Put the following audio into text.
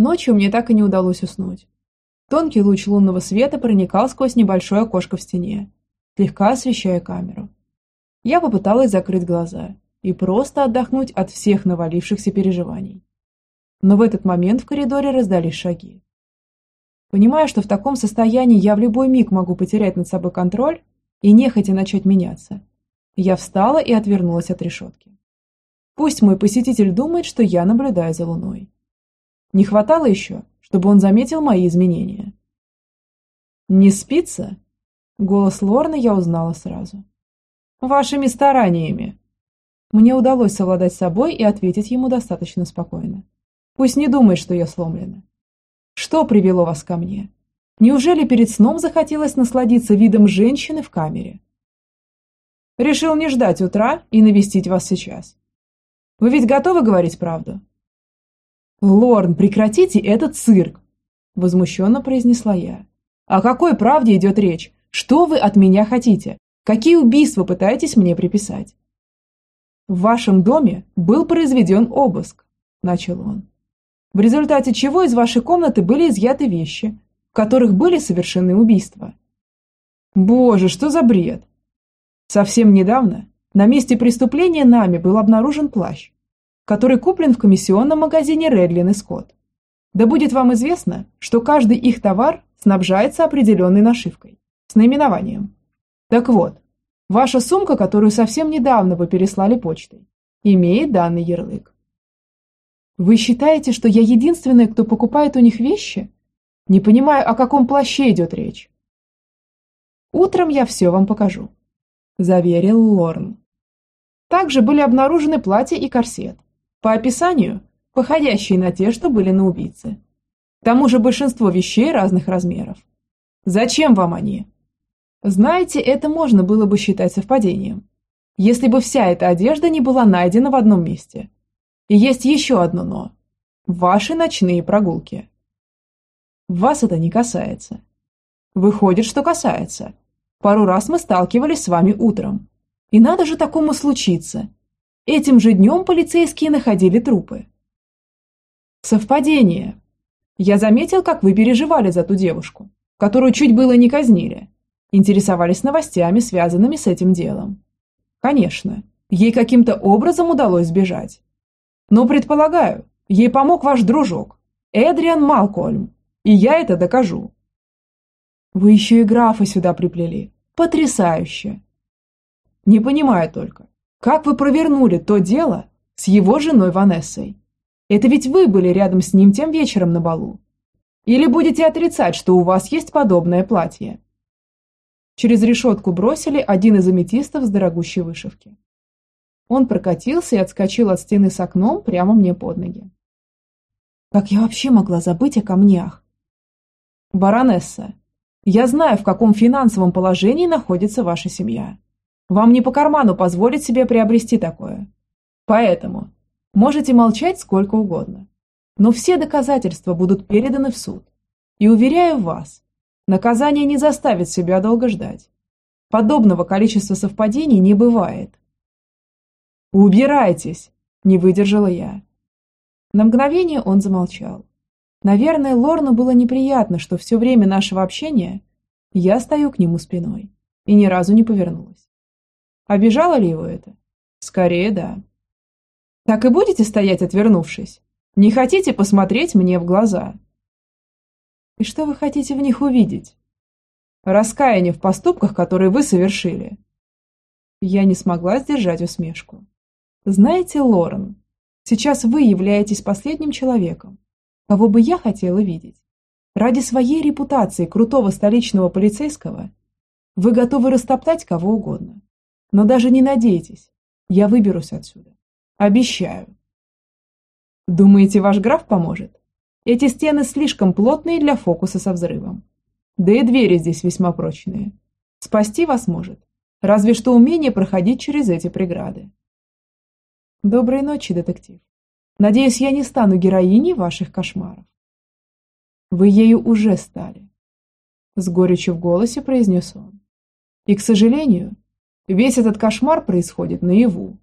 Ночью мне так и не удалось уснуть. Тонкий луч лунного света проникал сквозь небольшое окошко в стене, слегка освещая камеру. Я попыталась закрыть глаза и просто отдохнуть от всех навалившихся переживаний. Но в этот момент в коридоре раздались шаги. Понимая, что в таком состоянии я в любой миг могу потерять над собой контроль и нехотя начать меняться, я встала и отвернулась от решетки. Пусть мой посетитель думает, что я наблюдаю за луной. Не хватало еще, чтобы он заметил мои изменения. «Не спится?» Голос Лорны я узнала сразу. «Вашими стараниями!» Мне удалось совладать с собой и ответить ему достаточно спокойно. Пусть не думает, что я сломлена. Что привело вас ко мне? Неужели перед сном захотелось насладиться видом женщины в камере? Решил не ждать утра и навестить вас сейчас. Вы ведь готовы говорить правду? Лорн, прекратите этот цирк! Возмущенно произнесла я. О какой правде идет речь? Что вы от меня хотите? Какие убийства пытаетесь мне приписать? В вашем доме был произведен обыск, начал он в результате чего из вашей комнаты были изъяты вещи, в которых были совершены убийства. Боже, что за бред! Совсем недавно на месте преступления нами был обнаружен плащ, который куплен в комиссионном магазине Редлин и Скотт. Да будет вам известно, что каждый их товар снабжается определенной нашивкой с наименованием. Так вот, ваша сумка, которую совсем недавно вы переслали почтой, имеет данный ярлык. Вы считаете, что я единственная, кто покупает у них вещи? Не понимаю, о каком плаще идет речь. Утром я все вам покажу, заверил Лорн. Также были обнаружены платье и корсет, по описанию, походящие на те, что были на убийце. К тому же большинство вещей разных размеров. Зачем вам они? Знаете, это можно было бы считать совпадением, если бы вся эта одежда не была найдена в одном месте – и есть еще одно «но». Ваши ночные прогулки. Вас это не касается. Выходит, что касается. Пару раз мы сталкивались с вами утром. И надо же такому случиться. Этим же днем полицейские находили трупы. Совпадение. Я заметил, как вы переживали за ту девушку, которую чуть было не казнили. Интересовались новостями, связанными с этим делом. Конечно, ей каким-то образом удалось сбежать. Но, предполагаю, ей помог ваш дружок, Эдриан Малкольм, и я это докажу. Вы еще и графа сюда приплели. Потрясающе. Не понимаю только, как вы провернули то дело с его женой Ванессой? Это ведь вы были рядом с ним тем вечером на балу. Или будете отрицать, что у вас есть подобное платье? Через решетку бросили один из аметистов с дорогущей вышивки. Он прокатился и отскочил от стены с окном прямо мне под ноги. Как я вообще могла забыть о камнях? Баронесса, я знаю, в каком финансовом положении находится ваша семья. Вам не по карману позволить себе приобрести такое. Поэтому можете молчать сколько угодно. Но все доказательства будут переданы в суд. И уверяю вас, наказание не заставит себя долго ждать. Подобного количества совпадений не бывает. «Убирайтесь!» – не выдержала я. На мгновение он замолчал. Наверное, Лорну было неприятно, что все время нашего общения я стою к нему спиной и ни разу не повернулась. Обижало ли его это? Скорее, да. Так и будете стоять, отвернувшись? Не хотите посмотреть мне в глаза? И что вы хотите в них увидеть? Раскаяние в поступках, которые вы совершили. Я не смогла сдержать усмешку. Знаете, Лорен, сейчас вы являетесь последним человеком, кого бы я хотела видеть. Ради своей репутации крутого столичного полицейского вы готовы растоптать кого угодно. Но даже не надейтесь, я выберусь отсюда. Обещаю. Думаете, ваш граф поможет? Эти стены слишком плотные для фокуса со взрывом. Да и двери здесь весьма прочные. Спасти вас может, разве что умение проходить через эти преграды. Доброй ночи, детектив. Надеюсь, я не стану героиней ваших кошмаров. Вы ею уже стали. С горечью в голосе произнес он. И, к сожалению, весь этот кошмар происходит наяву.